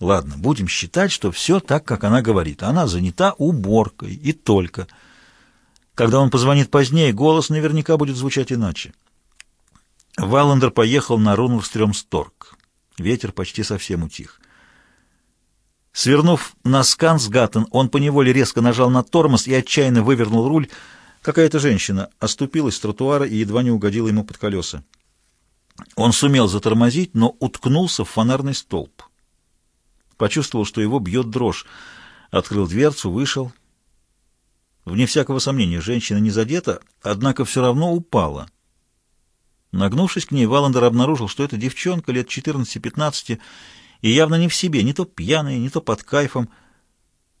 Ладно, будем считать, что все так, как она говорит. Она занята уборкой и только. Когда он позвонит позднее, голос наверняка будет звучать иначе. Валандер поехал на Рунвстрёмсторг. Ветер почти совсем утих. Свернув на Скансгаттен, он поневоле резко нажал на тормоз и отчаянно вывернул руль. Какая-то женщина оступилась с тротуара и едва не угодила ему под колеса. Он сумел затормозить, но уткнулся в фонарный столб. Почувствовал, что его бьет дрожь. Открыл дверцу, вышел. Вне всякого сомнения, женщина не задета, однако все равно упала. Нагнувшись к ней, Валандер обнаружил, что это девчонка лет 14-15 и явно не в себе, не то пьяная, не то под кайфом.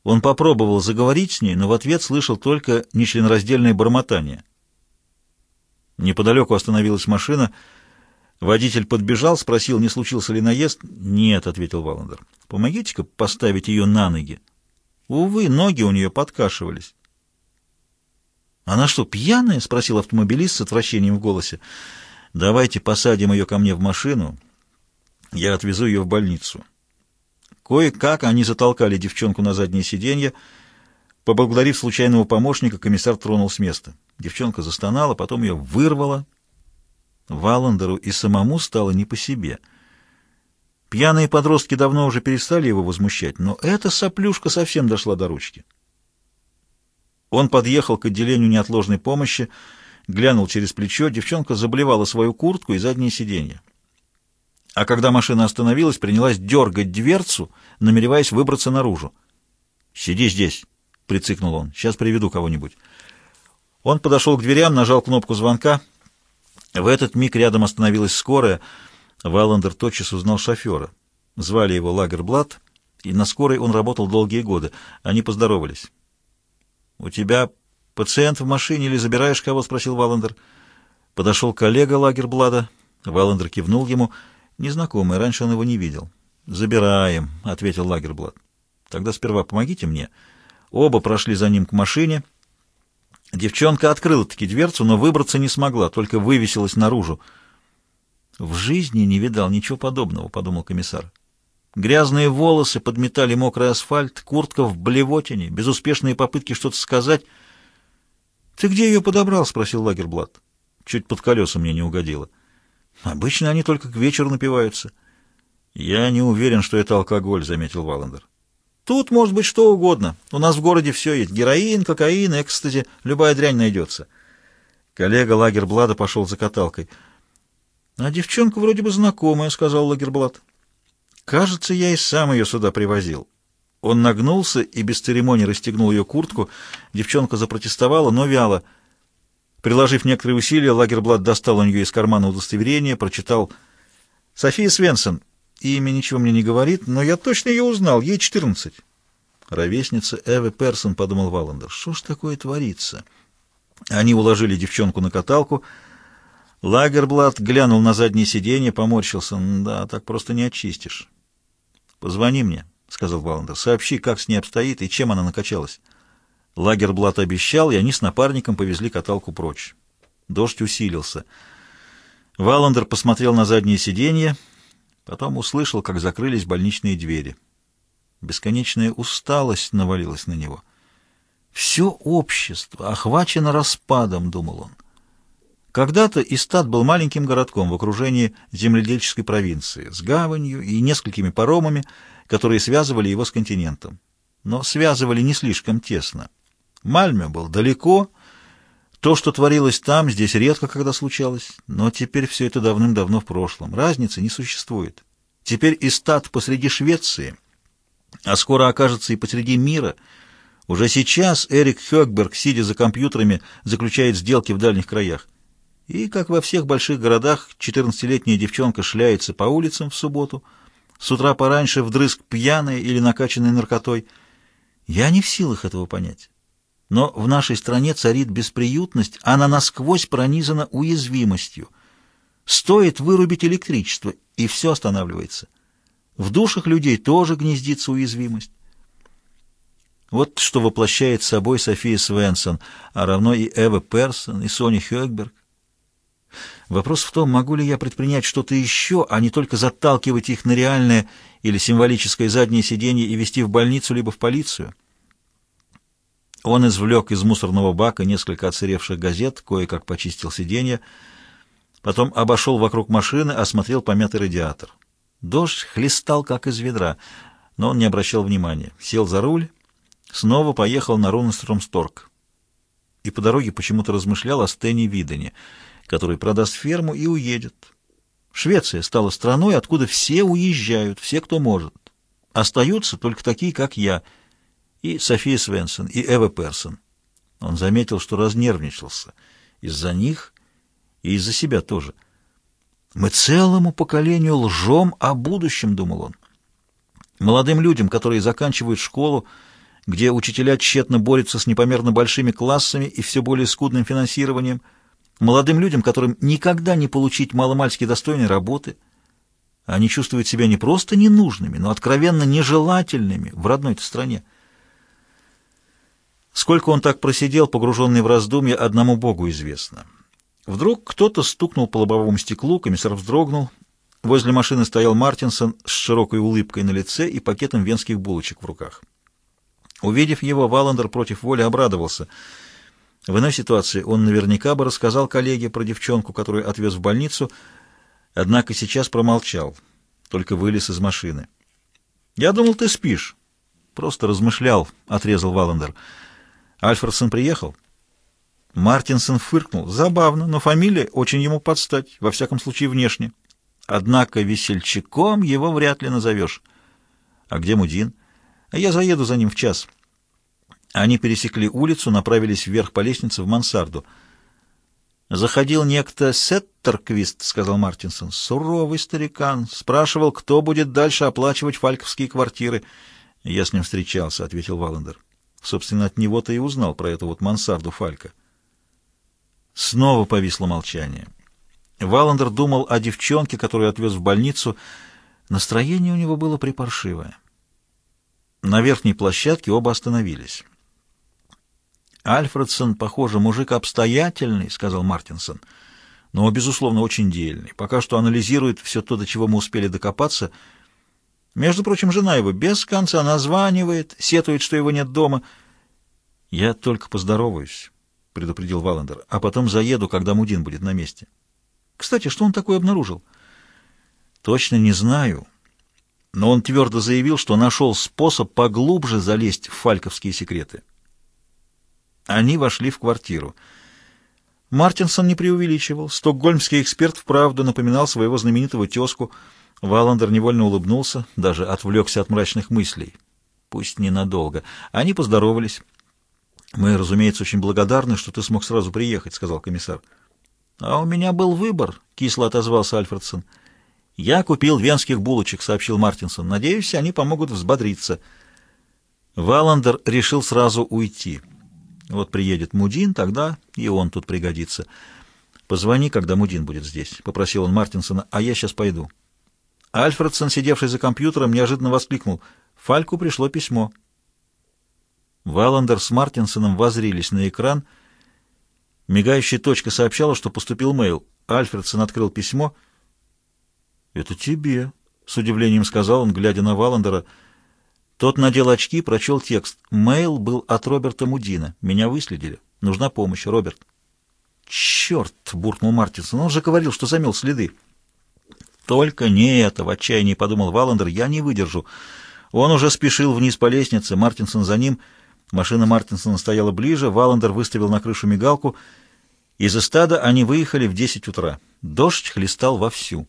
Он попробовал заговорить с ней, но в ответ слышал только нечленораздельное бормотание. Неподалеку остановилась машина — Водитель подбежал, спросил, не случился ли наезд. «Нет», — ответил Валандер. «Помогите-ка поставить ее на ноги». Увы, ноги у нее подкашивались. «Она что, пьяная?» — спросил автомобилист с отвращением в голосе. «Давайте посадим ее ко мне в машину. Я отвезу ее в больницу». Кое-как они затолкали девчонку на заднее сиденье. Поблагодарив случайного помощника, комиссар тронул с места. Девчонка застонала, потом ее вырвало, Валандеру и самому стало не по себе. Пьяные подростки давно уже перестали его возмущать, но эта соплюшка совсем дошла до ручки. Он подъехал к отделению неотложной помощи, глянул через плечо, девчонка заблевала свою куртку и заднее сиденье. А когда машина остановилась, принялась дергать дверцу, намереваясь выбраться наружу. «Сиди здесь», — прицикнул он, — «сейчас приведу кого-нибудь». Он подошел к дверям, нажал кнопку звонка — в этот миг рядом остановилась скорая. Валандер тотчас узнал шофера. Звали его Лагерблат, и на скорой он работал долгие годы. Они поздоровались. «У тебя пациент в машине или забираешь кого?» — спросил Валандер. Подошел коллега Лагерблада. Валандер кивнул ему. Незнакомый, раньше он его не видел. «Забираем», — ответил Лагерблад. «Тогда сперва помогите мне». Оба прошли за ним к машине — Девчонка открыла-таки дверцу, но выбраться не смогла, только вывесилась наружу. «В жизни не видал ничего подобного», — подумал комиссар. Грязные волосы подметали мокрый асфальт, куртка в блевотине, безуспешные попытки что-то сказать. «Ты где ее подобрал?» — спросил Лагерблат. Чуть под колеса мне не угодило. «Обычно они только к вечеру напиваются». «Я не уверен, что это алкоголь», — заметил Валандер. Тут может быть что угодно. У нас в городе все есть. Героин, кокаин, экстази. Любая дрянь найдется. Коллега Лагерблада пошел за каталкой. — А девчонка вроде бы знакомая, — сказал Лагерблад. — Кажется, я и сам ее сюда привозил. Он нагнулся и без церемонии расстегнул ее куртку. Девчонка запротестовала, но вяло. Приложив некоторые усилия, Лагерблад достал у нее из кармана удостоверение, прочитал «София Свенсон, Имя ничего мне не говорит, но я точно ее узнал. Ей четырнадцать. Ровесница Эвы Персон, подумал Валандер. Что ж такое творится? Они уложили девчонку на каталку. Лагерблат глянул на заднее сиденье, поморщился. Да, так просто не очистишь. Позвони мне, сказал Валандер. Сообщи, как с ней обстоит и чем она накачалась. Лагерблат обещал, и они с напарником повезли каталку прочь. Дождь усилился. Валандер посмотрел на заднее сиденье Потом услышал, как закрылись больничные двери. Бесконечная усталость навалилась на него. «Все общество охвачено распадом», — думал он. Когда-то Истат был маленьким городком в окружении земледельческой провинции, с гаванью и несколькими паромами, которые связывали его с континентом. Но связывали не слишком тесно. Мальме был далеко, то, что творилось там, здесь редко когда случалось, но теперь все это давным-давно в прошлом. Разницы не существует. Теперь и посреди Швеции, а скоро окажется и посреди мира. Уже сейчас Эрик Хёкберг, сидя за компьютерами, заключает сделки в дальних краях. И, как во всех больших городах, 14-летняя девчонка шляется по улицам в субботу, с утра пораньше вдрызг пьяная или накачанная наркотой. Я не в силах этого понять. Но в нашей стране царит бесприютность, она насквозь пронизана уязвимостью. Стоит вырубить электричество, и все останавливается. В душах людей тоже гнездится уязвимость. Вот что воплощает собой София Свенсон, а равно и Эва Персон, и Соня Хёкберг. Вопрос в том, могу ли я предпринять что-то еще, а не только заталкивать их на реальное или символическое заднее сиденье и везти в больницу либо в полицию. Он извлек из мусорного бака несколько отсыревших газет, кое-как почистил сиденье, потом обошел вокруг машины, осмотрел помятый радиатор. Дождь хлестал, как из ведра, но он не обращал внимания. Сел за руль, снова поехал на Рунстрomсторг. И по дороге почему-то размышлял о Стэне Видене, который продаст ферму и уедет. Швеция стала страной, откуда все уезжают, все, кто может. Остаются только такие, как я — и София Свенсон, и Эва Персон. Он заметил, что разнервничался из-за них и из-за себя тоже. «Мы целому поколению лжем о будущем», — думал он. «Молодым людям, которые заканчивают школу, где учителя тщетно борются с непомерно большими классами и все более скудным финансированием, молодым людям, которым никогда не получить маломальски достойной работы, они чувствуют себя не просто ненужными, но откровенно нежелательными в родной-то стране. Сколько он так просидел, погруженный в раздумья, одному Богу известно. Вдруг кто-то стукнул по лобовому стеклу, комиссар вздрогнул. Возле машины стоял Мартинсон с широкой улыбкой на лице и пакетом венских булочек в руках. Увидев его, Валандер против воли обрадовался. В иной ситуации он наверняка бы рассказал коллеге про девчонку, которую отвез в больницу, однако сейчас промолчал, только вылез из машины. «Я думал, ты спишь». «Просто размышлял», — отрезал Валандер. Альфредсон приехал? Мартинсон фыркнул. Забавно, но фамилия очень ему подстать, во всяком случае внешне. Однако весельчаком его вряд ли назовешь. А где Мудин? А я заеду за ним в час. Они пересекли улицу, направились вверх по лестнице в мансарду. «Заходил некто Сеттерквист», — сказал Мартинсон. «Суровый старикан. Спрашивал, кто будет дальше оплачивать фальковские квартиры». «Я с ним встречался», — ответил Валандер. Собственно, от него-то и узнал про эту вот мансарду Фалька. Снова повисло молчание. Валандер думал о девчонке, которую отвез в больницу. Настроение у него было припаршивое. На верхней площадке оба остановились. «Альфредсон, похоже, мужик обстоятельный», — сказал Мартинсон, — «но, безусловно, очень дельный. Пока что анализирует все то, до чего мы успели докопаться — между прочим, жена его без конца названивает, сетует, что его нет дома. «Я только поздороваюсь», — предупредил Валандер, — «а потом заеду, когда Мудин будет на месте». «Кстати, что он такое обнаружил?» «Точно не знаю». Но он твердо заявил, что нашел способ поглубже залезть в фальковские секреты. Они вошли в квартиру. Мартинсон не преувеличивал. Стокгольмский эксперт вправду напоминал своего знаменитого тезку — Валандер невольно улыбнулся, даже отвлекся от мрачных мыслей. Пусть ненадолго. Они поздоровались. «Мы, разумеется, очень благодарны, что ты смог сразу приехать», — сказал комиссар. «А у меня был выбор», — кисло отозвался Альфредсон. «Я купил венских булочек», — сообщил Мартинсон. «Надеюсь, они помогут взбодриться». Валандер решил сразу уйти. Вот приедет Мудин, тогда и он тут пригодится. «Позвони, когда Мудин будет здесь», — попросил он Мартинсона, — «а я сейчас пойду». Альфредсон, сидевший за компьютером, неожиданно воскликнул. Фальку пришло письмо. Валандер с Мартинсоном возрились на экран. Мигающая точка сообщала, что поступил мейл. Альфредсон открыл письмо. «Это тебе», — с удивлением сказал он, глядя на Валандера. Тот надел очки, прочел текст. Мейл был от Роберта Мудина. Меня выследили. Нужна помощь, Роберт. «Черт!» — буркнул Мартинсон. «Он же говорил, что замел следы». «Только не это!» — в отчаянии подумал Валандер. «Я не выдержу». Он уже спешил вниз по лестнице, Мартинсон за ним. Машина Мартинсона стояла ближе, Валандер выставил на крышу мигалку. Из стада они выехали в десять утра. Дождь хлестал вовсю.